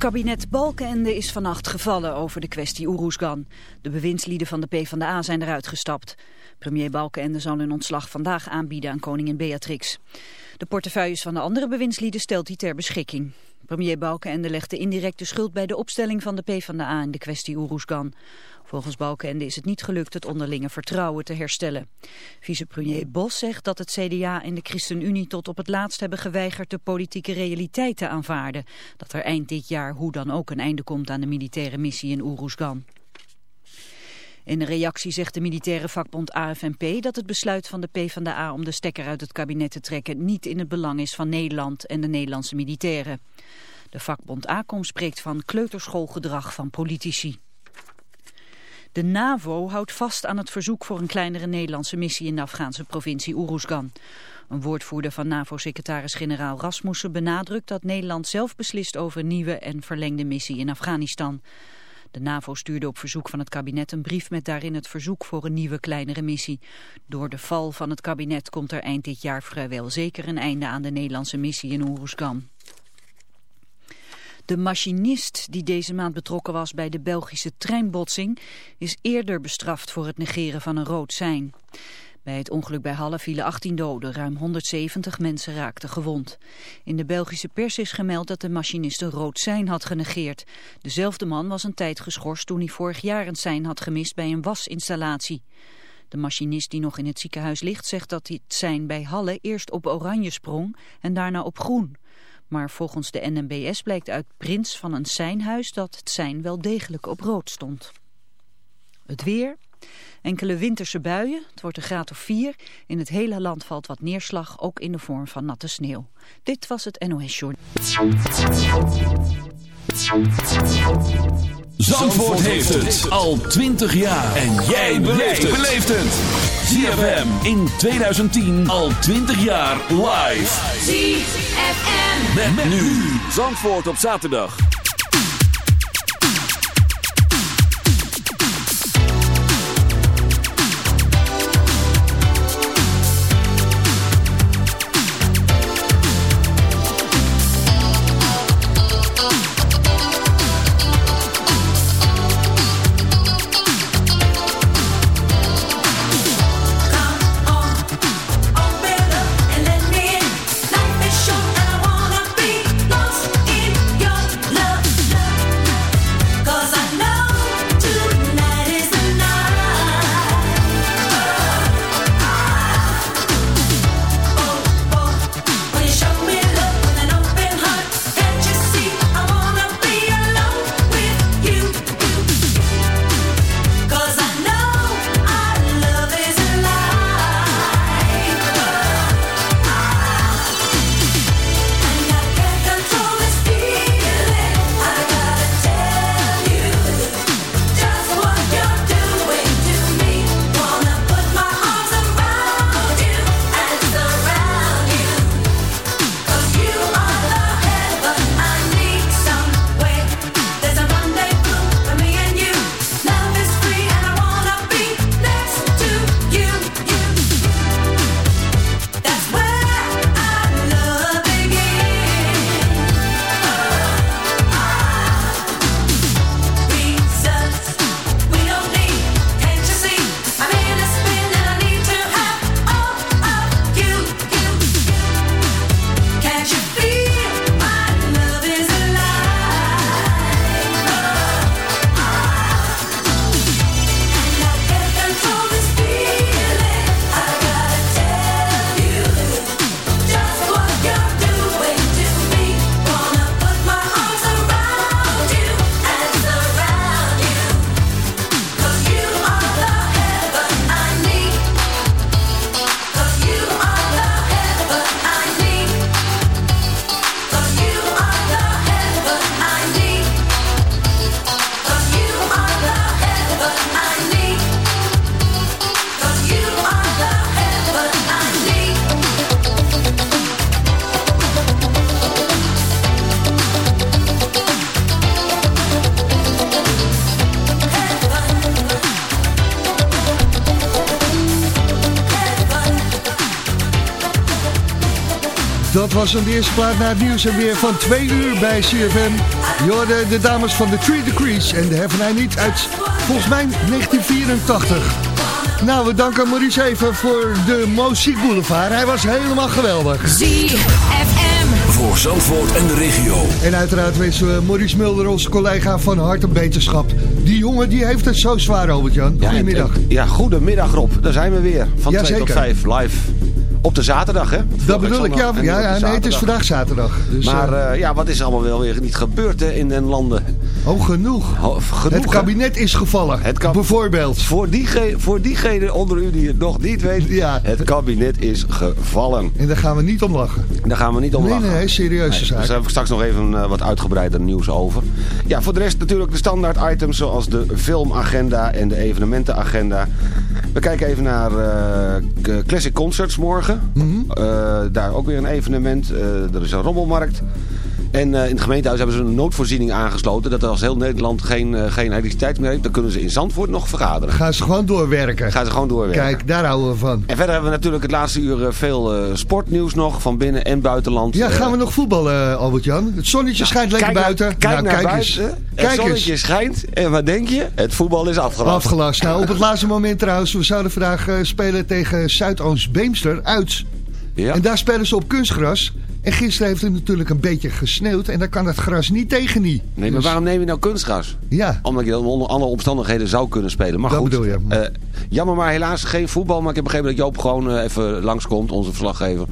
Kabinet Balkenende is vannacht gevallen over de kwestie Oeroesgan. De bewindslieden van de PvdA zijn eruit gestapt. Premier Balkenende zal hun ontslag vandaag aanbieden aan koningin Beatrix. De portefeuilles van de andere bewindslieden stelt hij ter beschikking. Premier Balkenende legt de indirecte schuld bij de opstelling van de PvdA in de kwestie Oeroesgan. Volgens Balkenende is het niet gelukt het onderlinge vertrouwen te herstellen. Vicepremier Bos zegt dat het CDA en de ChristenUnie tot op het laatst hebben geweigerd de politieke realiteit te aanvaarden. Dat er eind dit jaar hoe dan ook een einde komt aan de militaire missie in Oeroesgan. In een reactie zegt de militaire vakbond AFNP dat het besluit van de PvdA om de stekker uit het kabinet te trekken niet in het belang is van Nederland en de Nederlandse militairen. De vakbond ACOM spreekt van kleuterschoolgedrag van politici. De NAVO houdt vast aan het verzoek voor een kleinere Nederlandse missie in de Afghaanse provincie Oeroesgan. Een woordvoerder van NAVO-secretaris-generaal Rasmussen benadrukt dat Nederland zelf beslist over nieuwe en verlengde missie in Afghanistan. De NAVO stuurde op verzoek van het kabinet een brief met daarin het verzoek voor een nieuwe kleinere missie. Door de val van het kabinet komt er eind dit jaar vrijwel zeker een einde aan de Nederlandse missie in Oeroesgan. De machinist die deze maand betrokken was bij de Belgische treinbotsing is eerder bestraft voor het negeren van een rood sein. Bij het ongeluk bij Halle vielen 18 doden, ruim 170 mensen raakten gewond. In de Belgische pers is gemeld dat de machinist een rood sein had genegeerd. Dezelfde man was een tijd geschorst toen hij vorig jaar een sein had gemist bij een wasinstallatie. De machinist die nog in het ziekenhuis ligt zegt dat het sein bij Halle eerst op oranje sprong en daarna op groen. Maar volgens de NMBS blijkt uit prints van een seinhuis dat het sein wel degelijk op rood stond. Het weer... Enkele winterse buien, het wordt een graad of 4. In het hele land valt wat neerslag, ook in de vorm van natte sneeuw. Dit was het NOS Journal. Zandvoort heeft het al 20 jaar. En jij beleeft het. ZFM in 2010 al 20 jaar live. ZFM. Met, nu. Zandvoort op zaterdag. Was een eerste plaat naar het nieuws en weer van twee uur bij CFM. Je de dames van de Three Degrees en de Heaven I Niet uit volgens mij 1984. Nou, we danken Maurice even voor de Muziek Boulevard. Hij was helemaal geweldig. ZFM. Voor Zandvoort en de regio. En uiteraard wensen we Maurice Mulder, onze collega van Hart en Beterschap. Die jongen die heeft het zo zwaar, Robert-Jan. Goedemiddag. Ja, ja, goedemiddag Rob. Daar zijn we weer. Van Ja, 2 tot zeker. 5 live. Op de zaterdag, hè? Dat bedoel ik, ja. ja, ja nee, het is vandaag zaterdag. Dus, Maar eh, eh, ja, wat is er allemaal wel weer niet gebeurd hè, in den landen? oh, genoeg. Ho- genoeg, het hè? kabinet is gevallen. Het kab- Bijvoorbeeld. Voor, diegene, voor diegene onder u die het nog niet weet, Ja. het kabinet is gevallen. En daar gaan we niet om lachen. Daar gaan we niet om Nee, lachen. nee, serieuze Nee, zaak. Dus daar heb ik straks nog even eh, wat uitgebreider nieuws over. Ja, voor de rest natuurlijk de standaard items zoals de filmagenda en de evenementenagenda. We kijken even naar eh, Classic Concerts morgen. Mhm. Eh, daar ook weer een evenement. Eh, er is een rommelmarkt. En eh, in het gemeentehuis hebben ze een noodvoorziening aangesloten. Dat als heel Nederland geen, eh, geen elektriciteit meer heeft, dan kunnen ze in Zandvoort nog vergaderen. Gaan ze gewoon doorwerken. Gaan ze gewoon doorwerken. Kijk, daar houden we van. En verder hebben we natuurlijk het laatste uur eh, veel sportnieuws nog van binnen en buitenland. Ja, gaan we nog voetballen, Albert-Jan? Het zonnetje schijnt lekker kijk naar- buiten. Kijk nou, naar kijk eens. buiten. Het Kijk zonnetje eens. schijnt. En wat denk je? Het voetbal is afgelast. Afgelast. Nou, op het laatste moment trouwens. We zouden vandaag spelen tegen Zuidoost-Beemster uit. Ja. En daar spelen ze op kunstgras. En gisteren heeft het natuurlijk een beetje gesneeuwd. En daar kan het gras niet tegen niet. Nee, maar Dus, waarom neem je nou kunstgras? Ja, Omdat je dan onder andere omstandigheden zou kunnen spelen. Maar Dat goed, bedoel je. eh, jammer maar helaas geen voetbal. Maar ik heb begrepen dat Joop gewoon eh, even langskomt, onze verslaggever,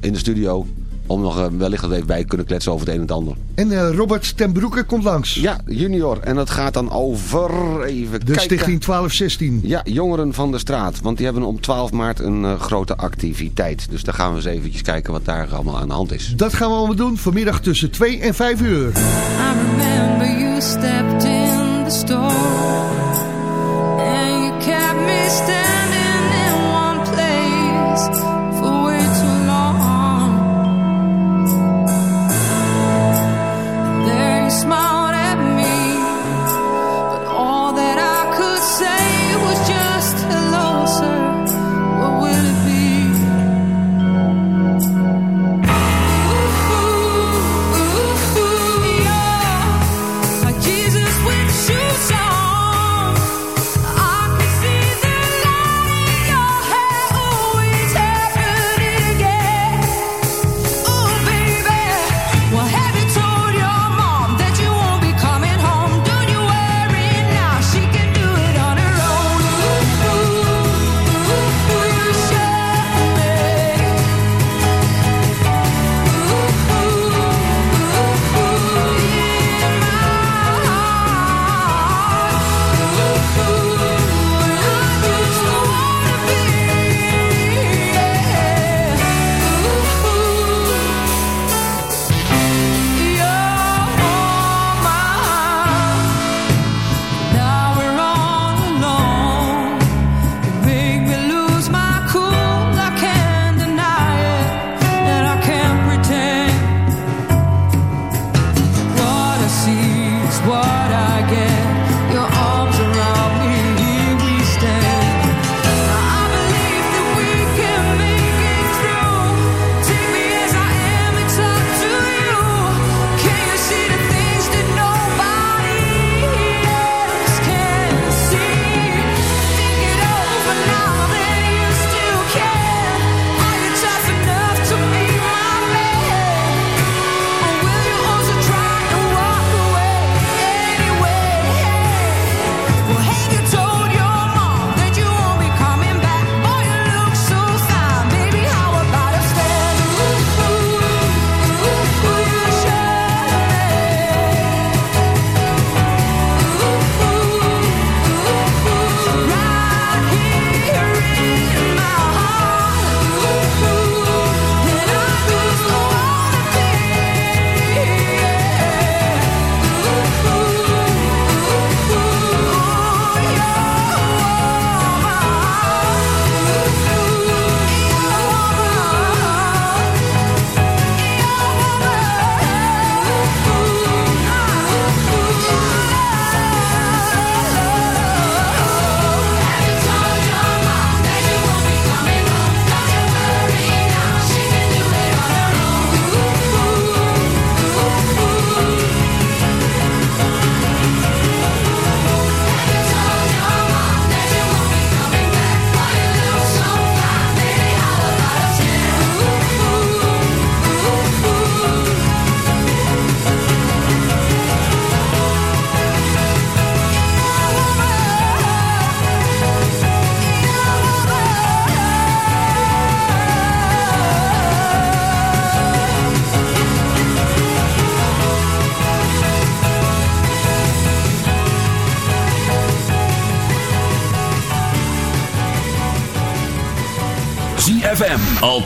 in de studio. Om nog eh, wellicht wat even bij te kunnen kletsen over het een en het ander. en eh, Robert ten Broeke komt langs. Ja, junior. En dat gaat dan over, even De kijken. stichting 1216. Ja, Jongeren van de Straat. Want die hebben om 12 maart een eh, grote activiteit. Dus daar gaan we eens eventjes kijken wat daar allemaal aan de hand is. Dat gaan we allemaal doen vanmiddag tussen 2 en 5 uur. I remember you stepped in the store and you kept me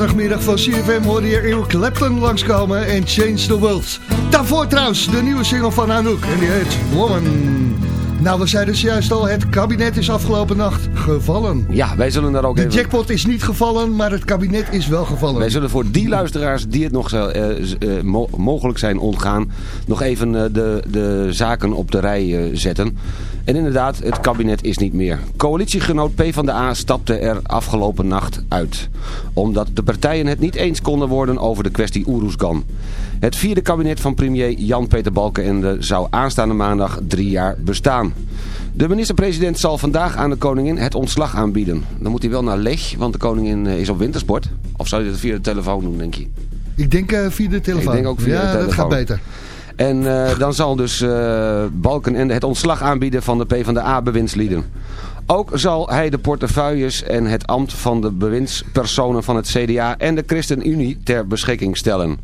Zaterdagmiddag van CFM hoorde je Eric Clapton langskomen en Change the World. Daarvoor trouwens de nieuwe single van Anouk en die heet Woman. Nou, we zeiden dus juist al, het kabinet is afgelopen nacht gevallen. Ja, wij zullen daar ook De even... jackpot is niet gevallen, maar het kabinet is wel gevallen. Wij zullen voor die luisteraars die het nog eh, z- eh, mo- mogelijk zijn ontgaan... nog even eh, de, de zaken op de rij zetten. En inderdaad, het kabinet is niet meer. Coalitiegenoot PvdA stapte er afgelopen nacht uit. Omdat de partijen het niet eens konden worden over de kwestie Oeroesgan. Het vierde kabinet van premier Jan-Peter Balkenende zou aanstaande maandag drie jaar bestaan. De minister-president zal vandaag aan de koningin het ontslag aanbieden. Dan moet hij wel naar Leg, want de koningin eh, is op wintersport. Of zou hij dat via de telefoon doen, denk je? Ik denk eh, via de telefoon. Ik denk ook via ja, de telefoon. dat gaat beter. En eh, dan zal dus eh Balkenende het ontslag aanbieden van de PvdA-bewindslieden. Ook zal hij de portefeuilles en het ambt van de bewindspersonen van het CDA en de ChristenUnie ter beschikking stellen.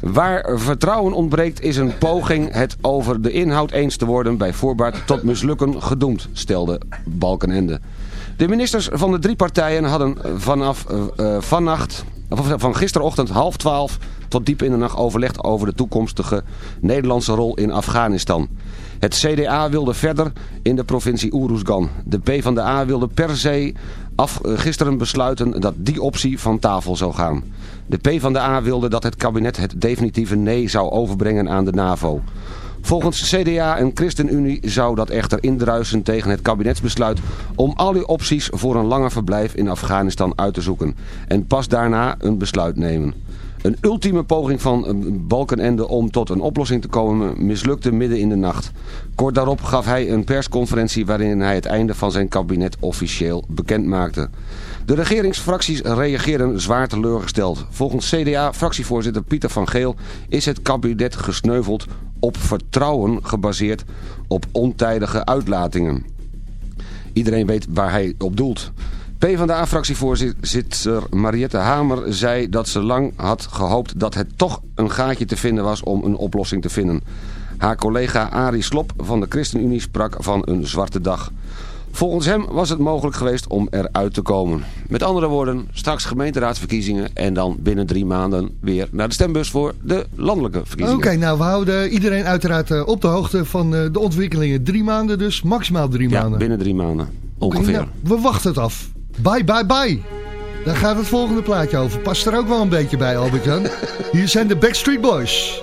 Waar vertrouwen ontbreekt is een poging het over de inhoud eens te worden bij voorbaat tot mislukken gedoemd, stelde Balkenende. De ministers van de drie partijen hadden vanaf uh, vannacht, van gisterochtend half twaalf tot diep in de nacht overlegd over de toekomstige Nederlandse rol in Afghanistan. Het CDA wilde verder in de provincie Uruzgan. De PvdA wilde per se af, gisteren besluiten dat die optie van tafel zou gaan. De PvdA wilde dat het kabinet het definitieve nee zou overbrengen aan de NAVO. Volgens CDA en ChristenUnie zou dat echter indruisen tegen het kabinetsbesluit om alle opties voor een langer verblijf in Afghanistan uit te zoeken. En pas daarna een besluit nemen. Een ultieme poging van Balkenende om tot een oplossing te komen mislukte midden in de nacht. Kort daarop gaf hij een persconferentie waarin hij het einde van zijn kabinet officieel bekend maakte. De regeringsfracties reageren zwaar teleurgesteld. Volgens CDA-fractievoorzitter Pieter van Geel is het kabinet gesneuveld op vertrouwen gebaseerd op ontijdige uitlatingen. Iedereen weet waar hij op doelt. PvdA-fractievoorzitter Mariette Hamer zei dat ze lang had gehoopt dat het toch een gaatje te vinden was om een oplossing te vinden. Haar collega Arie Slop van de ChristenUnie sprak van een zwarte dag. Volgens hem was het mogelijk geweest om eruit te komen. Met andere woorden, straks gemeenteraadsverkiezingen en dan binnen drie maanden weer naar de stembus voor de landelijke verkiezingen. Oké, nou we houden iedereen uiteraard eh, op de hoogte van eh, de ontwikkelingen. Drie maanden dus, maximaal drie maanden. Ja, binnen drie maanden ongeveer. nou, we wachten het af. Bye, bye, bye. Daar gaat het volgende plaatje over. Past er ook wel een beetje bij, Albert-Jan. Hier zijn de Backstreet Boys.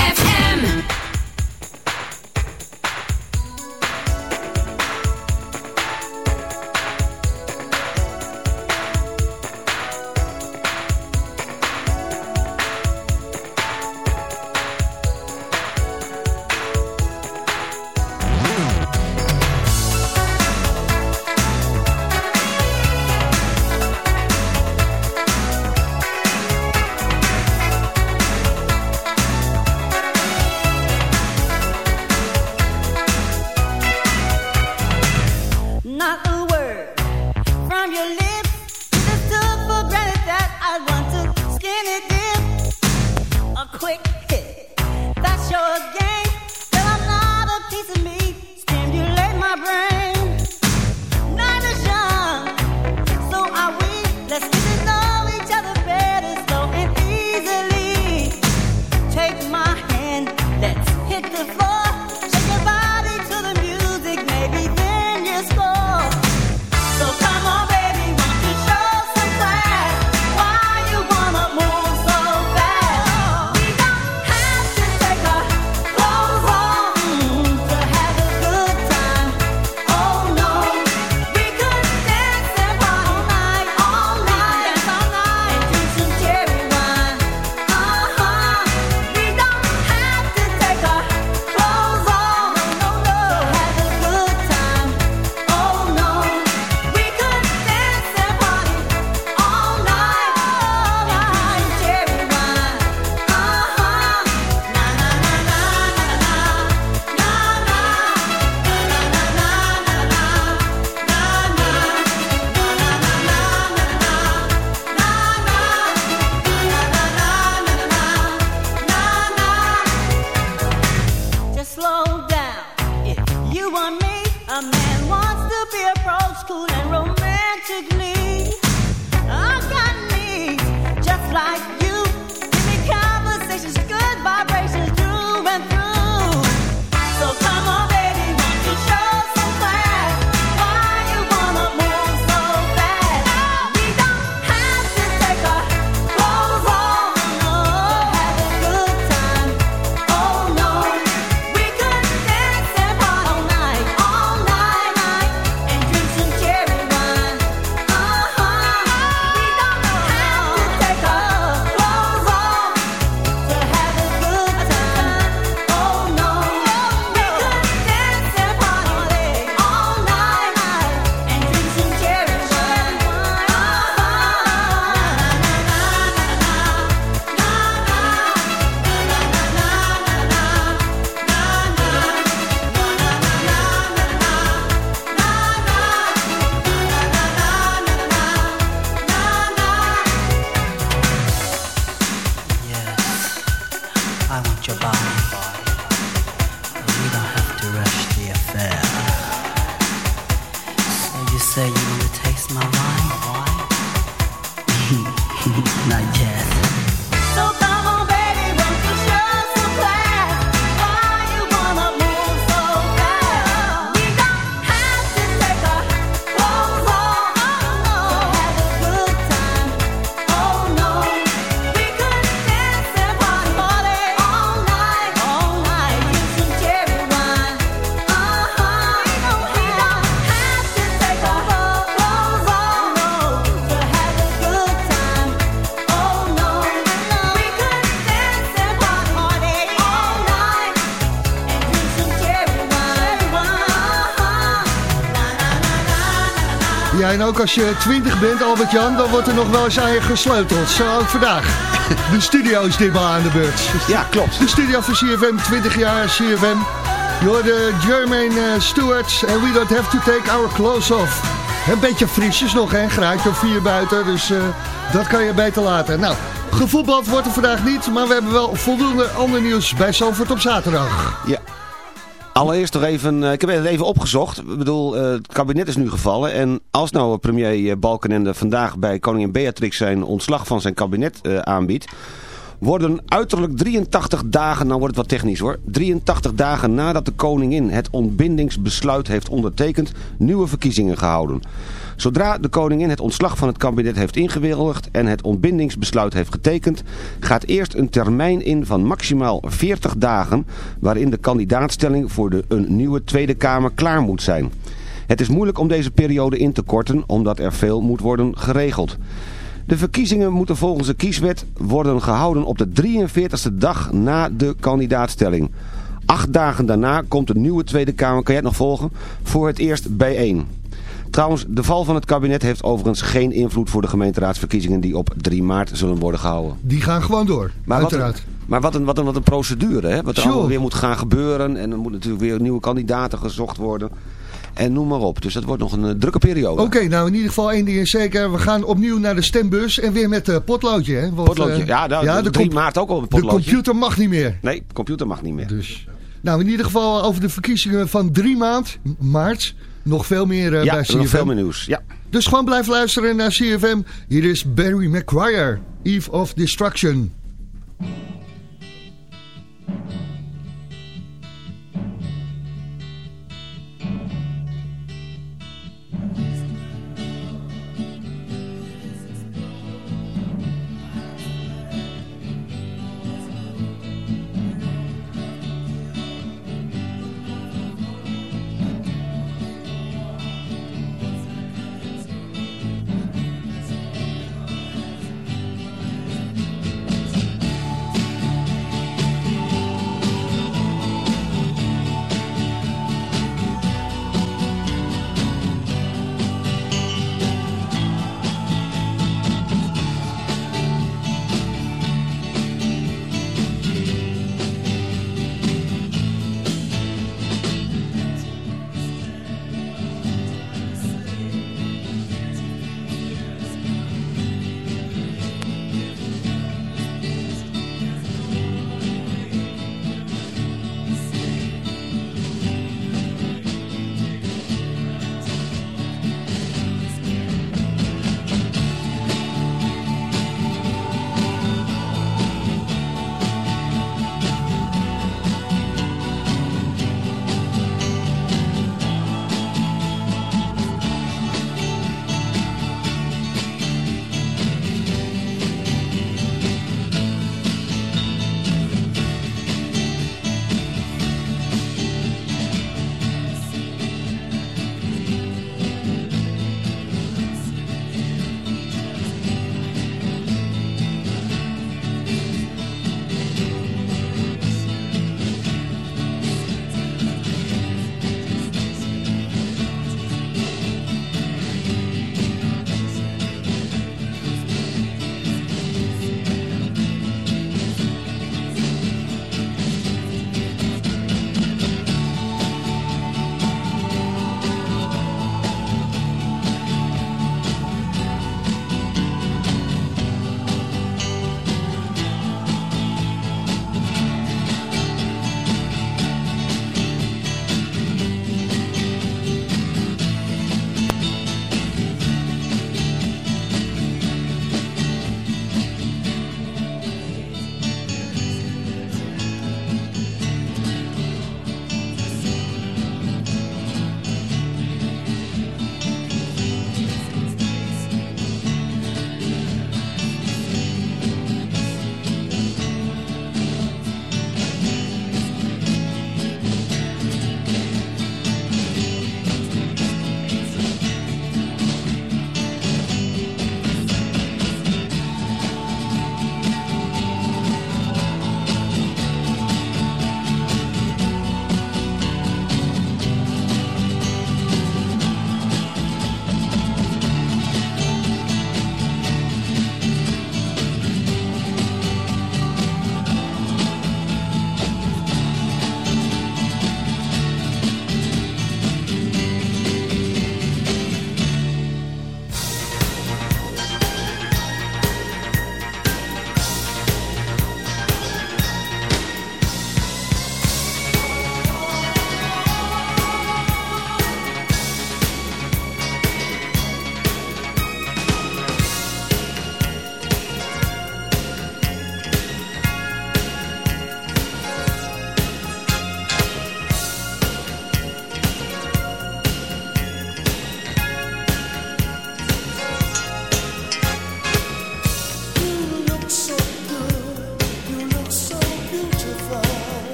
You want me, a man wants to be approached cool and romantically. I got me just like en ook als je 20 bent, Albert-Jan, dan wordt er nog wel eens aan je gesleuteld. Zo ook vandaag. De studio is ditmaal aan de beurt. Ja, klopt. De studio van CFM, 20 jaar CFM. Je hoorde Jermaine eh, Stewart en we don't have to take our clothes off. Een beetje frisjes nog, hè? Graadje of vier buiten, dus eh, dat kan je beter laten. Nou, gevoetbald wordt er vandaag niet, maar we hebben wel voldoende ander nieuws bij Zalvoort op zaterdag. Ja. Allereerst nog even, eh, ik heb het even opgezocht. Ik bedoel, eh, het kabinet is nu gevallen. En als nou premier eh, Balkenende vandaag bij koningin Beatrix zijn ontslag van zijn kabinet aanbiedt. Worden uiterlijk 83 dagen, nou wordt het wat technisch hoor. 83 dagen nadat de koningin het ontbindingsbesluit heeft ondertekend, nieuwe verkiezingen gehouden. Zodra de koningin het ontslag van het kabinet heeft ingewilligd en het ontbindingsbesluit heeft getekend, gaat eerst een termijn in van maximaal 40 dagen waarin de kandidaatstelling voor de, een nieuwe Tweede Kamer klaar moet zijn. Het is moeilijk om deze periode in te korten omdat er veel moet worden geregeld. De verkiezingen moeten volgens de kieswet worden gehouden op de 43e dag na de kandidaatstelling. Acht dagen daarna komt de nieuwe Tweede Kamer, kan jij het nog volgen, voor het eerst bijeen. Trouwens, de val van het kabinet heeft overigens geen invloed voor de gemeenteraadsverkiezingen die op 3 maart zullen worden gehouden. Die gaan gewoon door, Maar wat, een, uiteraard. maar wat, een, wat, een, wat een procedure, hè? wat er Sure. allemaal weer moet gaan gebeuren. En er moeten natuurlijk weer nieuwe kandidaten gezocht worden. En noem maar op. Dus dat wordt nog een eh, drukke periode. Oké, nou in ieder geval één ding is zeker. We gaan opnieuw naar de stembus en weer met het potloodje. Hè? Want, Potloodje. eh, Ja, nou, de 3 comp- maart ook al een De potloodje. computer mag niet meer. Nee, de computer mag niet meer. Dus. Nou, in ieder geval over de verkiezingen van 3 maand, maart. Nog veel meer eh, ja, bij er nog CFM. veel meer nieuws. Ja. Dus gewoon blijf luisteren naar CFM. Hier is Barry McGuire, Eve of Destruction.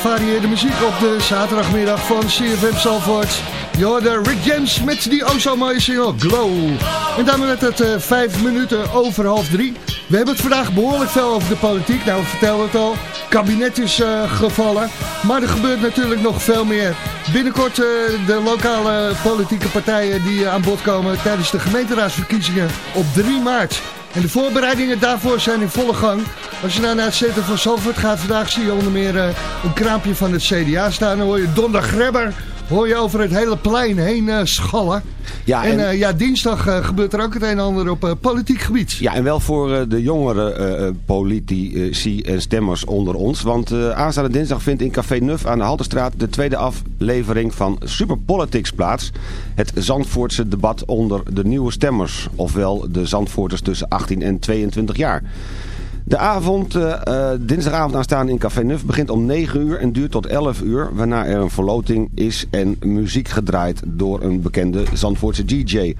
Gevarieerde muziek op de zaterdagmiddag van CFM Zalvoort. Je Rick James met die oh zo mooie single Glow. En daarmee werd het uh, vijf minuten over half drie. We hebben het vandaag behoorlijk veel over de politiek. Nou, we vertelden het al. kabinet is uh, gevallen. Maar er gebeurt natuurlijk nog veel meer. Binnenkort uh, de lokale politieke partijen die aan bod komen tijdens de gemeenteraadsverkiezingen op 3 maart. En de voorbereidingen daarvoor zijn in volle gang. Als je nou naar het centrum van Zalvoort gaat vandaag zie je onder meer uh, een kraampje van het CDA staan. Dan hoor je Donder Grebber hoor je over het hele plein heen uh, schallen. Ja, en, en uh, ja, dinsdag uh, gebeurt er ook het een en ander op politiek gebied. Ja, en wel voor de jongere politici en stemmers onder ons. Want aanstaande dinsdag vindt in Café Nuf aan de Haltestraat de tweede aflevering van Super Politics plaats. Het Zandvoortse debat onder de nieuwe stemmers. Ofwel de Zandvoorters tussen 18 en 22 jaar. De avond, uh, dinsdagavond aanstaan in Café Nuf begint om 9 uur en duurt tot 11 uur. Waarna er een verloting is en muziek gedraaid door een bekende Zandvoortse DJ.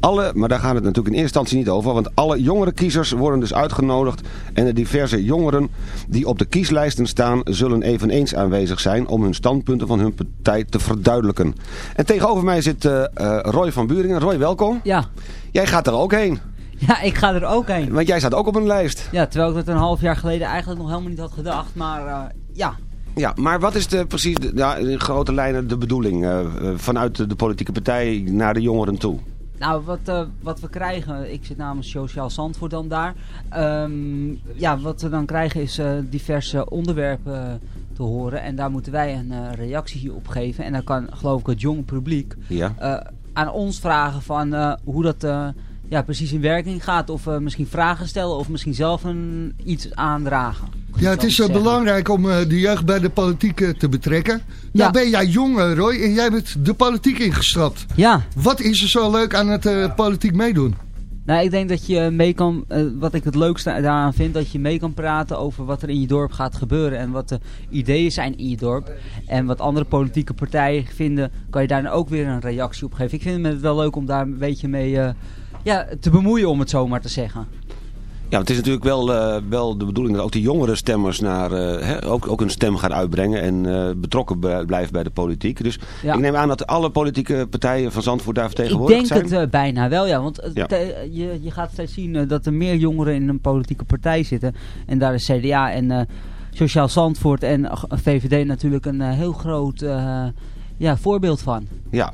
Alle, maar daar gaat het natuurlijk in eerste instantie niet over. Want alle jongere kiezers worden dus uitgenodigd. En de diverse jongeren die op de kieslijsten staan zullen eveneens aanwezig zijn. Om hun standpunten van hun partij te verduidelijken. En tegenover mij zit uh, Roy van Buringen. Roy, welkom. Ja. Jij gaat er ook heen. Ja, ik ga er ook heen. Want jij staat ook op een lijst. Ja, terwijl ik dat een half jaar geleden eigenlijk nog helemaal niet had gedacht. Maar uh, ja. Ja, maar wat is de, precies de, ja, in grote lijnen de bedoeling uh, vanuit de, de, politieke partij naar de jongeren toe? Nou, wat, uh, wat we krijgen, ik zit namens Sociaal Zandvoort dan daar. Um, ja, wat we dan krijgen is diverse onderwerpen te horen. En daar moeten wij een reactie op geven. En dan kan, geloof ik, het jonge publiek ja. aan ons vragen van hoe dat ja, precies in werking gaat. Of uh, misschien vragen stellen of misschien zelf een, iets aandragen. Ja, het is uh, belangrijk om uh, de jeugd bij de politiek te betrekken. Ja. Nou ben jij jong, Roy, en jij bent de politiek ingestapt. Ja. Wat is er zo leuk aan het politiek meedoen? Nou, ik denk dat je mee kan, wat ik het leukste daaraan vind, dat je mee kan praten over wat er in je dorp gaat gebeuren. En wat de ideeën zijn in je dorp. En wat andere politieke partijen vinden, kan je daar ook weer een reactie op geven. Ik vind het wel leuk om daar een beetje mee ja, te bemoeien om het zo maar te zeggen. Ja, het is natuurlijk wel, uh, wel de bedoeling dat ook de jongere stemmers naar, uh, hè, ook, ook een stem gaan uitbrengen en uh, betrokken blijven bij de politiek. Dus ja. ik neem aan dat alle politieke partijen van Zandvoort daar vertegenwoordigd zijn. Ik denk het bijna wel, ja. Want ja. je, je gaat steeds zien dat er meer jongeren in een politieke partij zitten. En daar is CDA en Sociaal Zandvoort en VVD natuurlijk een heel groot ja, voorbeeld van. Ja,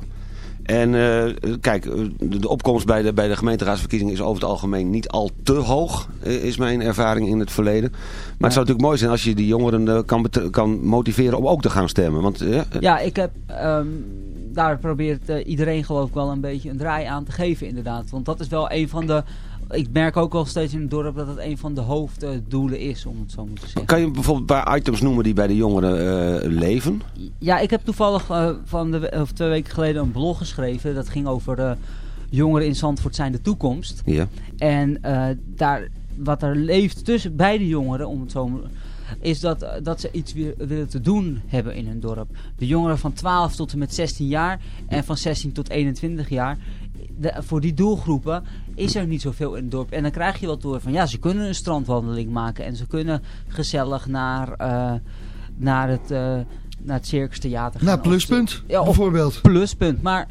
en uh, kijk, de opkomst bij de, bij de gemeenteraadsverkiezingen is over het algemeen niet al te hoog, is mijn ervaring in het verleden. Maar ja. het zou natuurlijk mooi zijn als je die jongeren kan, kan motiveren om ook te gaan stemmen. Want, uh, ja, ik heb, um, daar probeert uh, iedereen geloof ik wel een beetje een draai aan te geven inderdaad. Want dat is wel een van de ik merk ook wel steeds in het dorp dat het een van de hoofddoelen is, om het zo te zeggen. Kan je bijvoorbeeld een paar items noemen die bij de jongeren uh, leven? Ja, ik heb toevallig uh, van de, of twee weken geleden een blog geschreven. Dat ging over uh, jongeren in Zandvoort zijn de toekomst. Ja. En daar, wat er leeft tussen beide jongeren, om het zo is dat, dat ze iets weer willen te doen hebben in hun dorp. De jongeren van 12 tot en met 16 jaar en van 16 tot 21 jaar de, voor die doelgroepen is er niet zoveel in het dorp. En dan krijg je wel door van ja, ze kunnen een strandwandeling maken. En ze kunnen gezellig naar, uh, naar, het, uh, naar het Circus Theater gaan. Naar Pluspunt ja, bijvoorbeeld. Pluspunt. Maar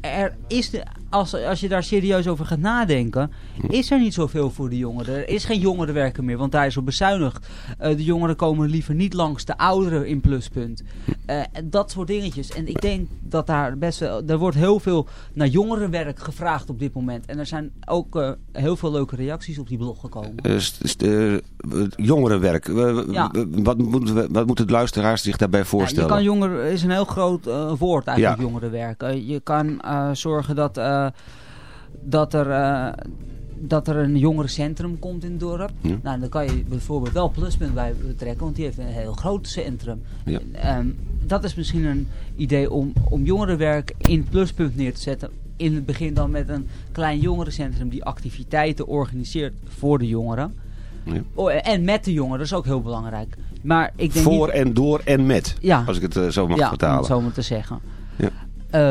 er is de, als, als je daar serieus over gaat nadenken, is er niet zoveel voor de jongeren. Er is geen jongerenwerker meer, want daar is op bezuinigd. Uh, de jongeren komen liever niet langs de ouderen in pluspunt. Uh, dat soort dingetjes. En ik denk dat daar best wel... Er wordt heel veel naar jongerenwerk gevraagd op dit moment. En er zijn ook uh, heel veel leuke reacties op die blog gekomen. jongerenwerk. Ja. Wat, moet, wat moeten de luisteraars zich daarbij voorstellen? Ja, je kan jongeren... is een heel groot woord eigenlijk, ja. jongerenwerk. je kan zorgen dat dat er, uh, dat er een jongerencentrum komt in het dorp. Ja. Nou, dan kan je bijvoorbeeld wel pluspunt bij betrekken, want die heeft een heel groot centrum. Ja. Um, dat is misschien een idee om, om jongerenwerk in pluspunt neer te zetten. In het begin dan met een klein jongerencentrum die activiteiten organiseert voor de jongeren. Ja. Oh, en met de jongeren, dat is ook heel belangrijk. Maar ik denk Voor niet... en door en met, ja. als ik het uh, zo mag ja, vertalen. om het zo maar te zeggen. Ja.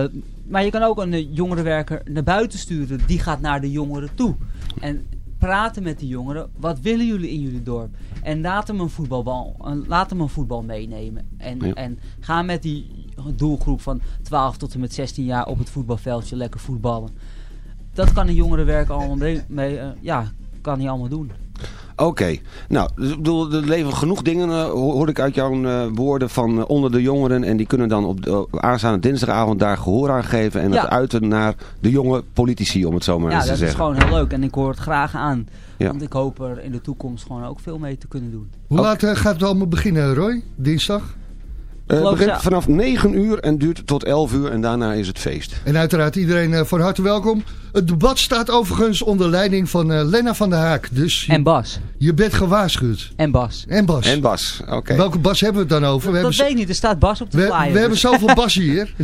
Uh, maar je kan ook een jongerenwerker naar buiten sturen. Die gaat naar de jongeren toe. En praten met die jongeren. Wat willen jullie in jullie dorp? En laat hem een voetbalbal, laat hem een voetbal meenemen. En, Ja. en ga met die doelgroep van 12 tot en met 16 jaar op het voetbalveldje lekker voetballen. Dat kan een jongerenwerk allemaal mee, mee, eh, ja, kan hij allemaal doen. Oké, nou, dus ik bedoel, er leven genoeg dingen, eh, ho- hoor ik uit jouw eh, woorden van eh, onder de jongeren. En die kunnen dan op de, op aanstaande dinsdagavond daar gehoor aan geven. En Ja. het uiten naar de jonge politici, om het zo maar ja, eens te dat is zeggen. gewoon heel leuk en ik hoor het graag aan. Ja. Want ik hoop er in de toekomst gewoon ook veel mee te kunnen doen. Hoe laat gaat het allemaal beginnen, Roy? Dinsdag? Eh, begint vanaf 9 uur en duurt tot 11 uur en daarna is het feest. En uiteraard iedereen eh, van harte welkom. Het debat staat overigens onder leiding van eh, Lena van der Haak. Dus je, En Bas. je bent gewaarschuwd. En Bas. En Bas. En Bas, oké. Welke Bas hebben we het dan over? We, dat weet ik niet, er staat Bas op de we, flyer. we dus- hebben zoveel Bas hier.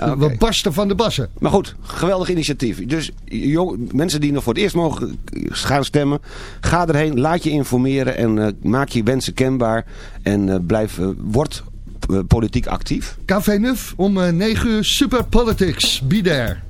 Oké. We barsten van de Bassen. Maar goed, geweldig initiatief. Dus jong, mensen die nog voor het eerst mogen gaan stemmen, ga erheen, laat je informeren en eh, maak je wensen kenbaar. En eh, blijf, word politiek actief. Café Nuf om eh, 9 uur Super Politics. Be there.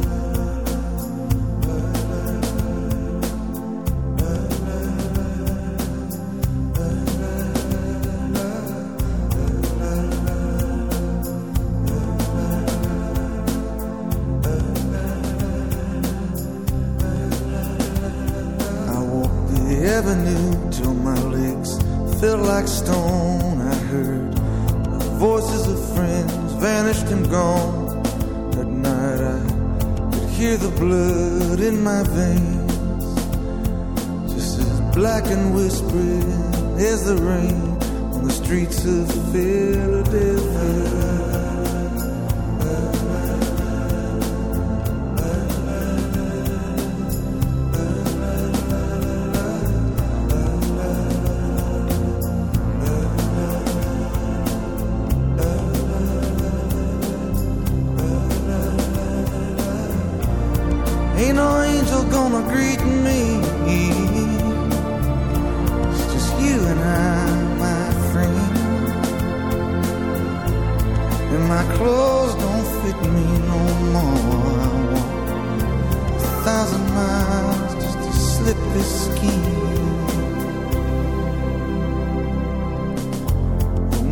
Whispering as the rain on the streets of Philadelphia.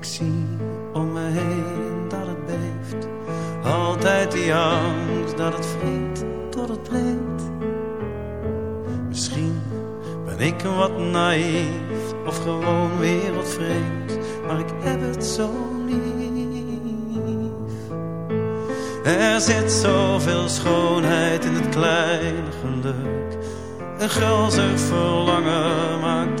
Ik zie om me heen dat het beeft. Altijd die angst dat het vreemd tot het breekt. Misschien ben ik wat naïef of gewoon wereldvreemd. Maar ik heb het zo lief. Er zit zoveel schoonheid in het kleine geluk. Een gulzig verlangen maakt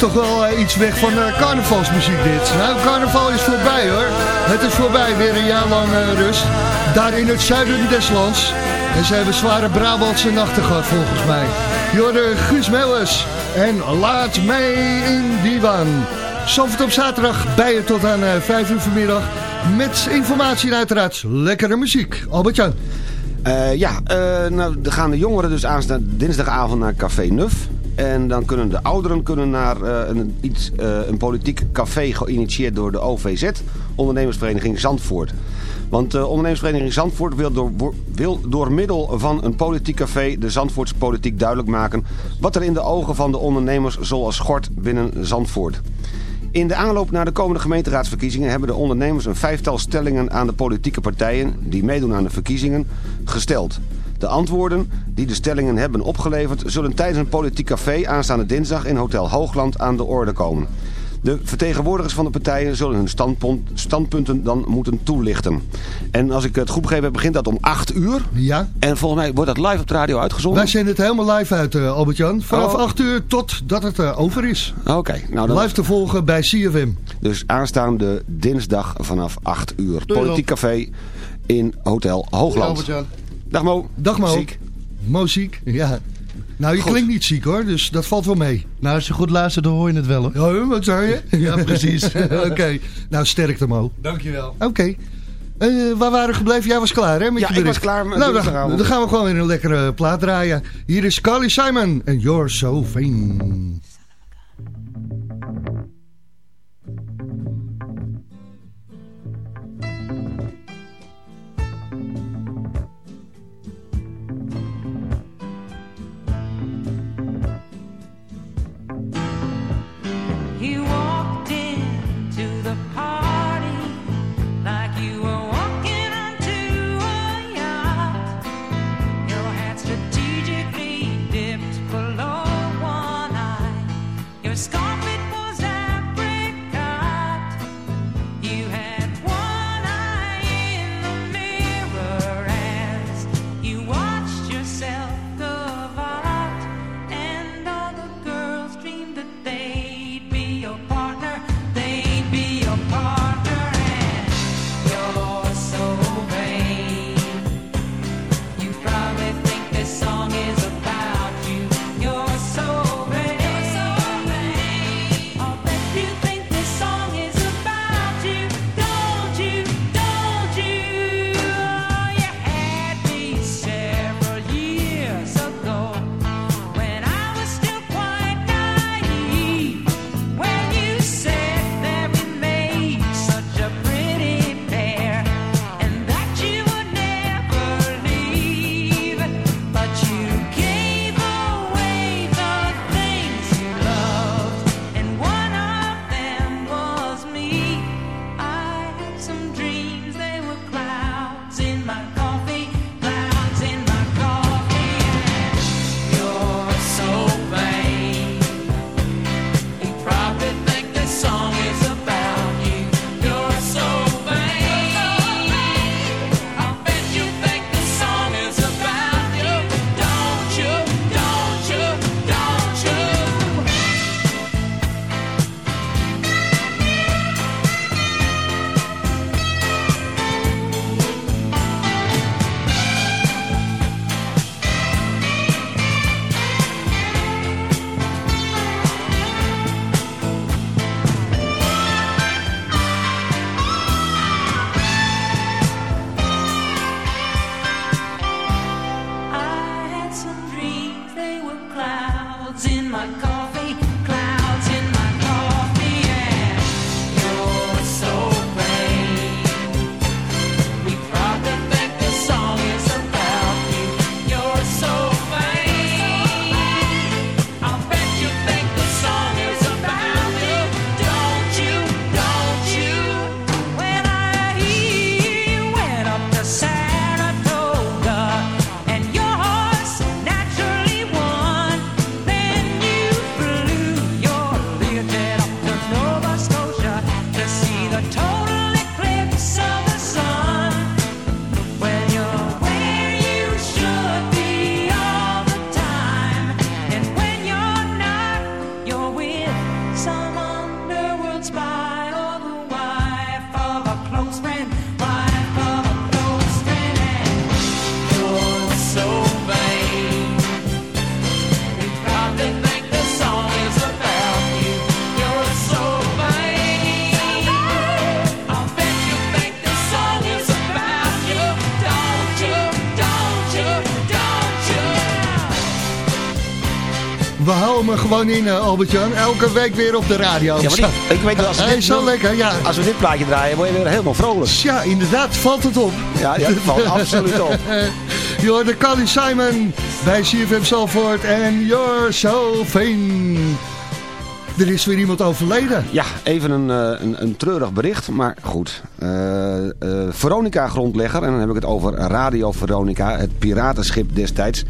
toch wel eh, iets weg van eh, carnavalsmuziek dit. Nou, carnaval is voorbij hoor. Het is voorbij, weer een jaar lang eh, rust. Daar in het zuiden des lands. En ze hebben zware Brabantse nachten gehad volgens mij. Jorde Guus Meeuwers. En laat mij in waan. Zandvoort op zaterdag bij je tot aan eh 5 uur vanmiddag. Met informatie en uiteraard lekkere muziek. Albert-Jan. Ja, nou, dan gaan de jongeren dus aanstaan dinsdagavond naar Café Nuf. En dan kunnen de ouderen kunnen naar eh, een, iets, eh, een politiek café geïnitieerd door de OVZ, ondernemersvereniging Zandvoort. Want de ondernemersvereniging Zandvoort wil door, wil door middel van een politiek café de Zandvoortse politiek duidelijk maken... wat er in de ogen van de ondernemers zoals schort binnen Zandvoort. In de aanloop naar de komende gemeenteraadsverkiezingen hebben de ondernemers een vijftal stellingen aan de politieke partijen die meedoen aan de verkiezingen gesteld. De antwoorden die de stellingen hebben opgeleverd zullen tijdens een politiek café aanstaande dinsdag in Hotel Hoogland aan de orde komen. De vertegenwoordigers van de partijen zullen hun standpunt, standpunten dan moeten toelichten. En als ik het goed begrepen heb, begint dat om 8 uur. Ja. En volgens mij wordt dat live op de radio uitgezonden. Wij zenden het helemaal live uit, eh, Albert-Jan. Vanaf Oh. 8 uur tot dat het eh, over is. Oké, nou dan... Live te volgen bij CFM. Dus aanstaande dinsdag vanaf 8 uur. Politiek café in Hotel Hoogland. Dag Mo. Dag Mo. Ziek. Mo ziek, ja. Nou, je Goed. klinkt niet ziek hoor, dus dat valt wel mee. Nou, als je goed luistert, dan hoor je het wel hoor. Oh, wat zei je? Ja, precies. Oké, nou sterkte Mo. Dankjewel. Oké. Eh, waar waren we gebleven? Jij was klaar hè met Ja, je ik was klaar met Nou, dan, dinsdagavond. dan gaan we gewoon weer een lekkere plaat draaien. Hier is Carly Simon en You're So Vain. We houden me gewoon in, eh, Albert-Jan. Elke week weer op de radio. Ja, maar die- ik weet wel, als we Hij dit zo lekker, ja. Als we dit plaatje draaien, word je weer helemaal vrolijk. Ja, inderdaad, valt het op. Ja, ja, het valt absoluut op. Je hoorde Carly Simon bij CFM Salford en You're So Vain. Er is weer iemand overleden. Ja, even een, eh, een, een treurig bericht, maar goed. Eh, eh, Veronica-grondlegger, en dan heb ik het over Radio Veronica, het piratenschip destijds.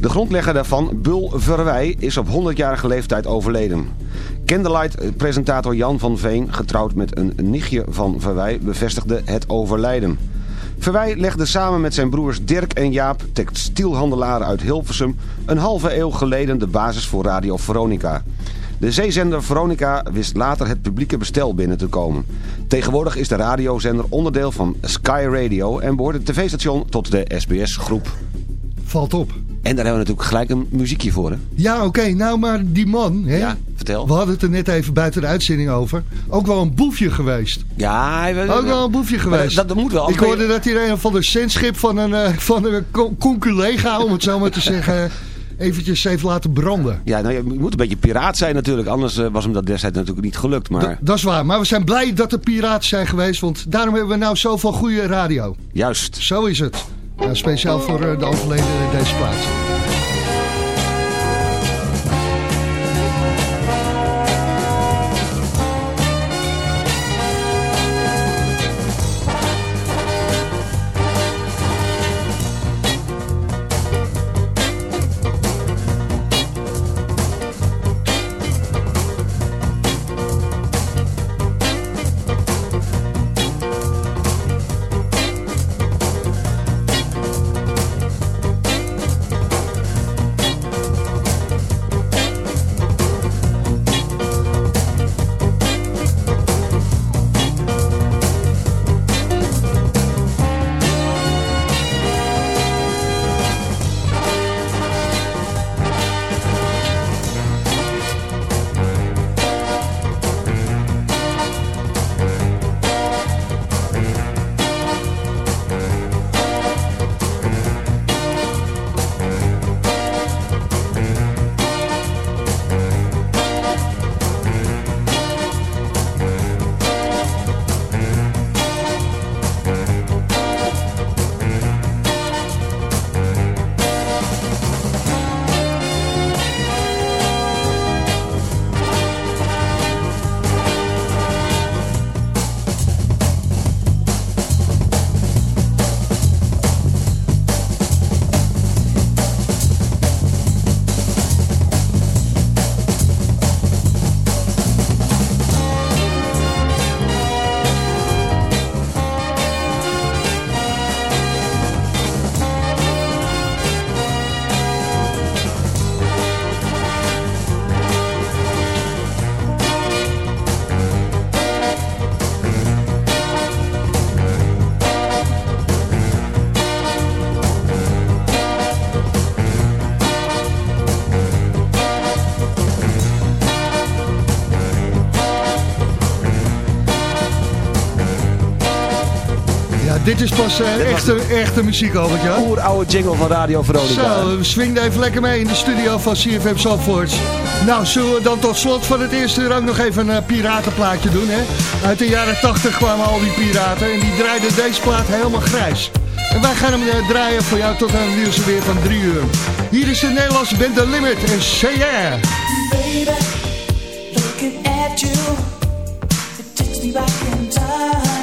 De grondlegger daarvan, Bul Verwij, is op 100-jarige leeftijd overleden. Candlelight-presentator Jan van Veen, getrouwd met een nichtje van Verwij, bevestigde het overlijden. Verwij legde samen met zijn broers Dirk en Jaap, textielhandelaren uit Hilversum, een halve eeuw geleden de basis voor Radio Veronica. De zeezender Veronica wist later het publieke bestel binnen te komen. Tegenwoordig is de radiozender onderdeel van Sky Radio en behoort het tv-station tot de SBS-groep. Valt op. En daar hebben we natuurlijk gelijk een muziekje voor, hè? Ja, oké. Nou, maar die man, hè? Ja, vertel. We hadden het er net even buiten de uitzending over. Ook wel een boefje geweest. Ja, hij, Ook wel een boefje geweest. Dat, dat moet wel. Ik hoorde dat hij een van de zendschip van een, eh, van een co- conculega, om het zo maar te zeggen, eventjes heeft laten branden. Ja, nou, je moet een beetje piraat zijn natuurlijk. Anders eh, was hem dat destijds natuurlijk niet gelukt. Maar Dat- Dat is waar. Maar we zijn blij dat er piraten zijn geweest, want daarom hebben we nou zoveel goede radio. juist. Zo is het. Nou, speciaal voor eh, de overleden in deze plaats. Dit is pas eh, echte, echte muziek, Albert, ja? Oeroude jingle van Radio Veronica. Zo, we swingden even lekker mee in de studio van CFM Zandvoort. Nou, zullen we dan tot slot van het eerste uur ook nog even een eh, piratenplaatje doen, hè? Uit de jaren 80 kwamen al die piraten en die draaiden deze plaat helemaal grijs. En wij gaan hem eh, draaien voor jou tot aan het nieuws weer van drie uur. Hier is de Nederlandse band The Limit en Say Yeah. Baby, looking at you, it takes me back in time.